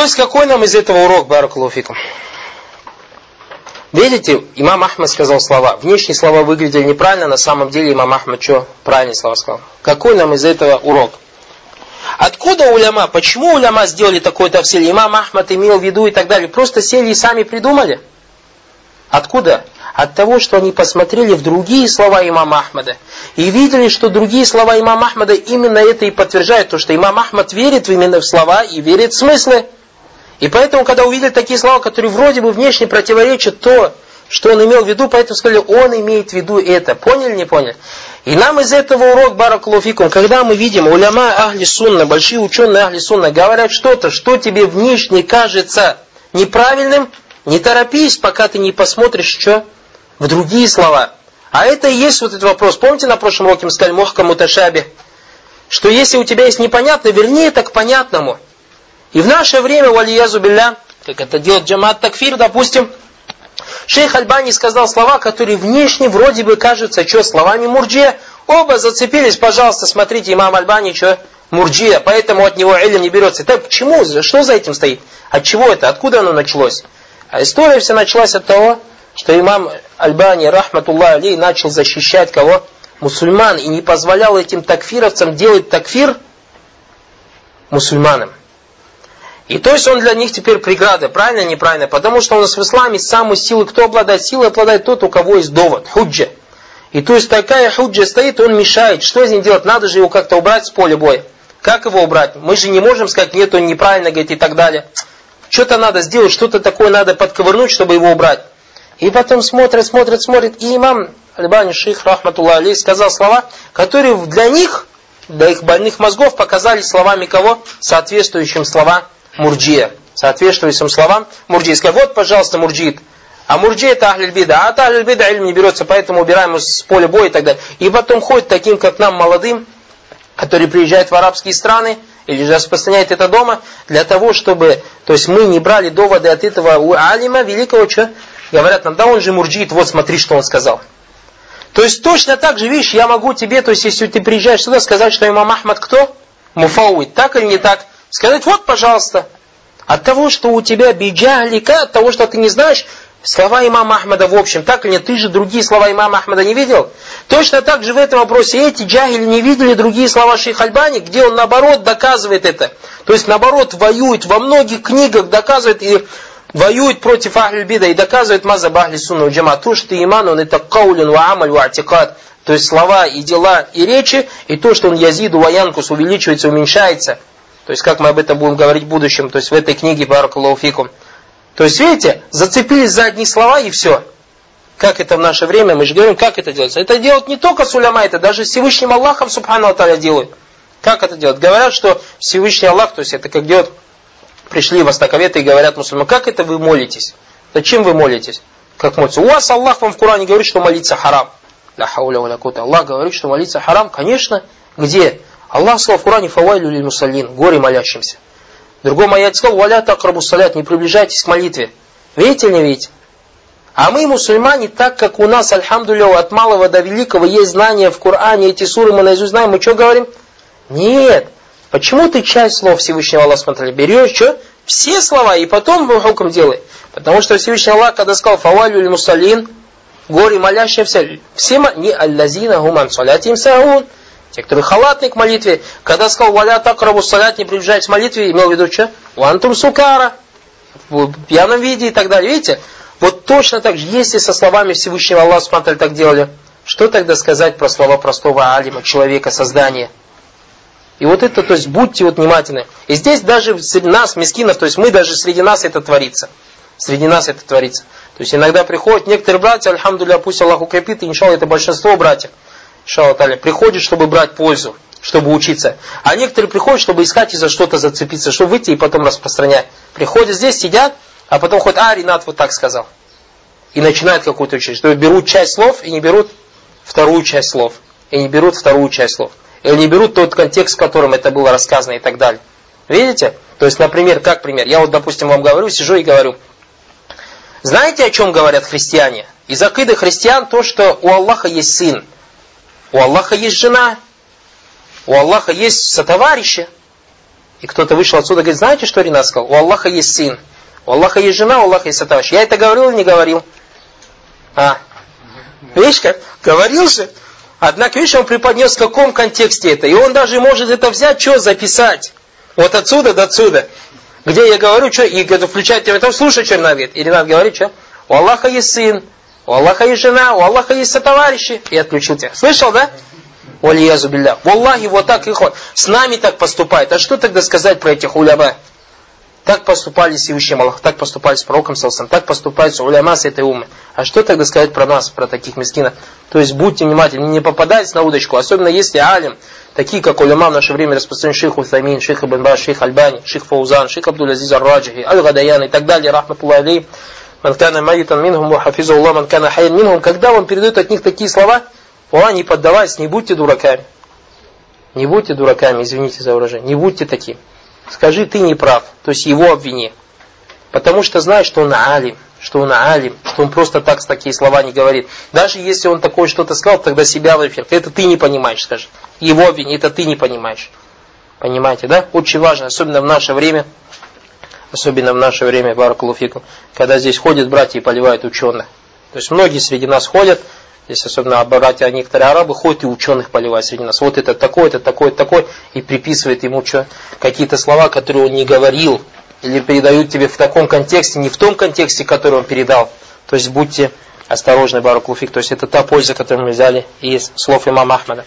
То есть какой нам из этого урок, Баракулуфикум? Видите, имам Ахмад сказал слова. Внешние слова выглядели неправильно, на самом деле имам Ахмад что? Правильные слова сказал. Какой нам из этого урок? Откуда уляма? Почему уляма сделали такой тафсиль? Имам Ахмад имел в виду и так далее. Просто сели и сами придумали. Откуда? От того, что они посмотрели в другие слова имама Ахмада и видели, что другие слова имама Ахмада именно это и подтверждают, то что имам Ахмад верит именно в слова и верит в смыслы. И поэтому, когда увидели такие слова, которые вроде бы внешне противоречат то, что он имел в виду, поэтому сказали, он имеет в виду это. Поняли, не поняли? И нам из этого урок Баракулуфикум, когда мы видим уляма Ахли Сунна, большие ученые Ахли Сунна, говорят что-то, что тебе внешне кажется неправильным, не торопись, пока ты не посмотришь, что в другие слова. А это и есть вот этот вопрос. Помните, на прошлом уроке мы сказали Мохка Муташаби, что если у тебя есть непонятно, верни это к понятному. И в наше время, валиязу билля, как это делает джамат такфир, допустим, шейх Альбани сказал слова, которые внешне вроде бы кажутся, что, словами мурджия. Оба зацепились, пожалуйста, смотрите, имам Альбани, что, мурджия, поэтому от него илм не берется. Так почему, что за этим стоит? От чего это? Откуда оно началось? А история вся началась от того, что имам Альбани, рахматуллах алей, начал защищать кого? Мусульман, и не позволял этим такфировцам делать такфир мусульманам. И то есть он для них теперь преграда, правильно или неправильно? Потому что у нас в исламе самую силу, кто обладает силой, обладает тот, у кого есть довод, худжа. И то есть такая худжа стоит, он мешает. Что с ним делать? Надо же его как-то убрать с поля боя. Как его убрать? Мы же не можем сказать, нет, он неправильно говорит и так далее. Что-то надо сделать, что-то такое надо подковырнуть, чтобы его убрать. И потом смотрит, смотрит, смотрит. И имам Альбани Шейх Рахматуллах Алей сказал слова, которые для них, для их больных мозгов, показались словами кого? Соответствующим словам мурджия, соответствующим словам мурджия. Сказал, вот, пожалуйста, мурджит. А мурджи это ахлиль бида. А от ахлиль бида ильм не берется, поэтому убираем с поля боя и так далее. И потом ходит таким, как нам, молодым, которые приезжают в арабские страны, или же распространяет это дома, для того, чтобы, то есть мы не брали доводы от этого у алима, великого, что говорят нам, да он же мурджит, вот смотри, что он сказал. То есть точно так же, видишь, я могу тебе, то есть если ты приезжаешь сюда, сказать, что имам Ахмад кто? Муфауид, так или не так? Сказать, вот, пожалуйста, от того, что у тебя биджалика, от того, что ты не знаешь слова имама Ахмада в общем, так или нет, ты же другие слова имама Ахмада не видел? Точно так же в этом вопросе эти джахили не видели другие слова Шейх Альбани, где он наоборот доказывает это. То есть наоборот воюет, во многих книгах доказывает и воюет против Ахль Бида и доказывает мазаб Ахли Сунна Джама. То, что иман, он это каулин ва амаль ва атикад. То есть слова и дела и речи, и то, что он язиду ваянкус увеличивается, уменьшается – то есть, как мы об этом будем говорить в будущем, то есть в этой книге Баракулауфикум. То есть, видите, зацепились за одни слова и все. Как это в наше время, мы же говорим, как это делается. Это делают не только суляма, это даже Всевышним Аллахом, Субхану Аталя, делают. Как это делать? Говорят, что Всевышний Аллах, то есть это как делают, пришли востоковеты и говорят мусульманам, как это вы молитесь? Зачем вы молитесь? Как молитесь? У вас Аллах вам в Коране говорит, что молиться харам. Аллах говорит, что молиться харам, конечно. Где? Аллах сказал в Коране «Фавайлю лиль мусалин» горе молящимся. В другом аяте сказал «Валя такрабу салят» не приближайтесь к молитве. Видите или не видите? А мы, мусульмане, так как у нас, альхамдулилля, от малого до великого есть знания в Коране, эти суры мы наизусть знаем, мы что говорим? Нет. Почему ты часть слов Всевышнего Аллаха смотрели? Берешь, что? Все слова, и потом хуком делай. Потому что Всевышний Аллах, когда сказал «Фавалю мусалин», горе молящимся, все не аллазина гуман салятим саун. Те, которые халатны к молитве, когда сказал «Валя такрабу салят», не приближайтесь к молитве, имел в виду что? «Вантум сукара», в пьяном виде и так далее. Видите? Вот точно так же, если со словами Всевышнего Аллаха смотрели так делали, что тогда сказать про слова простого алима, человека, создания? И вот это, то есть, будьте вот внимательны. И здесь даже среди нас, мискинов, то есть мы даже среди нас это творится. Среди нас это творится. То есть иногда приходят некоторые братья, альхамдуля, пусть Аллах укрепит, и иншалла это большинство братьев шалаталя, приходит, чтобы брать пользу, чтобы учиться. А некоторые приходят, чтобы искать и за что-то зацепиться, чтобы выйти и потом распространять. Приходят здесь, сидят, а потом ходят, а, Ренат вот так сказал. И начинают какую-то учить. То есть берут часть слов и не берут вторую часть слов. И не берут вторую часть слов. Или не берут тот контекст, в котором это было рассказано и так далее. Видите? То есть, например, как пример. Я вот, допустим, вам говорю, сижу и говорю. Знаете, о чем говорят христиане? Из акиды христиан то, что у Аллаха есть сын. У Аллаха есть жена. У Аллаха есть сотоварищи. И кто-то вышел отсюда и говорит, знаете, что Ринат сказал? У Аллаха есть сын, у Аллаха есть жена, у Аллаха есть товарищ. Я это говорил или не говорил? А, видишь как? Говорил же. Однако, видишь, он преподнес в каком контексте это. И он даже может это взять, что записать. Вот отсюда до отсюда. Где я говорю, что, и включает тебя, там слушай, что Ренат говорит. И Ренат говорит, что? У Аллаха есть сын, у Аллаха есть жена, у Аллаха есть сотоварищи. И отключил тебя. Слышал, да? Валиязу билля. Валлахи, вот так и ход. С нами так поступает. А что тогда сказать про этих уляма? Так поступали с Всевышним Аллах, так поступали с пророком Салсам, так поступают с уляма с этой умы. А что тогда сказать про нас, про таких мискинов? То есть будьте внимательны, не попадайтесь на удочку, особенно если алим, такие как уляма в наше время распространен шейх Утамин, шейх Ибн Баш, шейх Альбани, шейх Фаузан, шейх Абдул Азиз Ар-Раджихи, Аль-Гадаян и так далее, рахматуллах алейм, ман кана майитан минхум, хафизу Аллах, ман кана хайян минхум, когда он передает от них такие слова, Аллах, не поддавайтесь, не будьте дураками. Не будьте дураками, извините за выражение, не будьте таким. Скажи, ты не прав, то есть его обвини. Потому что знаешь, что он алим, что он алим, что он просто так с такие слова не говорит. Даже если он такое что-то сказал, тогда себя в эфир. Это ты не понимаешь, скажи. Его обвини, это ты не понимаешь. Понимаете, да? Очень важно, особенно в наше время, особенно в наше время, Баракулуфикум, когда здесь ходят братья и поливают ученых. То есть многие среди нас ходят, Здесь особенно братья, а некоторые арабы ходят и ученых поливают среди нас. Вот это такой, это такой, такой, и приписывает ему какие-то слова, которые он не говорил, или передают тебе в таком контексте, не в том контексте, который он передал. То есть будьте осторожны, Баракулфик. То есть это та польза, которую мы взяли из слов имама Ахмада.